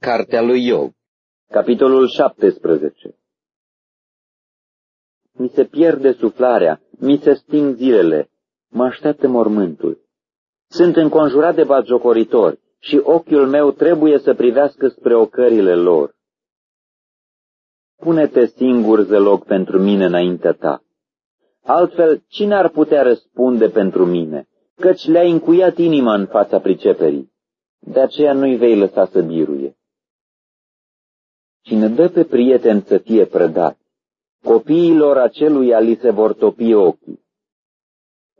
Cartea lui Iov Capitolul 17 Mi se pierde suflarea, mi se sting zilele, mă așteaptă mormântul. Sunt înconjurat de batjocoritori și ochiul meu trebuie să privească spre ocările lor. Pune-te singur zăloc pentru mine înaintea ta. Altfel, cine ar putea răspunde pentru mine, căci le-a încuiat inima în fața priceperii? De aceea nu-i vei lăsa să biruie. Cine dă pe prieten să fie prădat, copiilor aceluia li se vor topi ochii.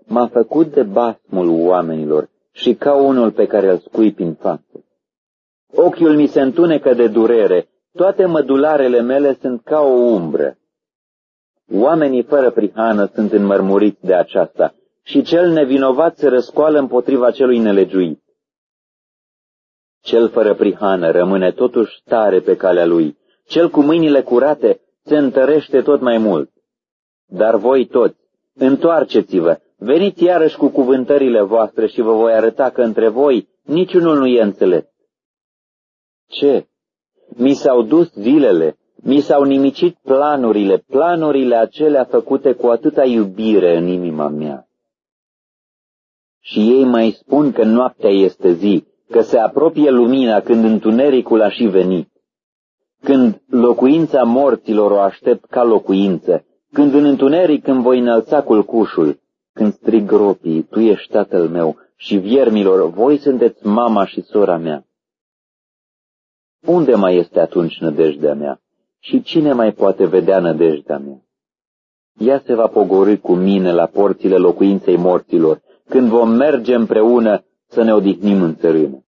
M-a făcut de basmul oamenilor și ca unul pe care îl scuipi în față. Ochiul mi se întunecă de durere, toate mădularele mele sunt ca o umbră. Oamenii fără prihană sunt înmărmuriți de aceasta și cel nevinovat se răscoală împotriva celui nelegiuit. Cel fără prihană rămâne totuși tare pe calea lui, cel cu mâinile curate se întărește tot mai mult. Dar voi toți, întoarceți-vă, veniți iarăși cu cuvântările voastre și vă voi arăta că între voi niciunul nu e înțeles. Ce? Mi s-au dus zilele, mi s-au nimicit planurile, planurile acelea făcute cu atâta iubire în inima mea. Și ei mai spun că noaptea este zi, că se apropie lumina când întunericul a și venit. Când locuința morților o aștept ca locuință, când în întuneric îmi voi înălța culcușul, când strig gropii, tu ești tatăl meu, și viermilor, voi sunteți mama și sora mea. Unde mai este atunci nădejdea mea? Și cine mai poate vedea nădejdea mea? Ea se va pogorâ cu mine la porțile locuinței morților, când vom merge împreună să ne odihnim în țărână.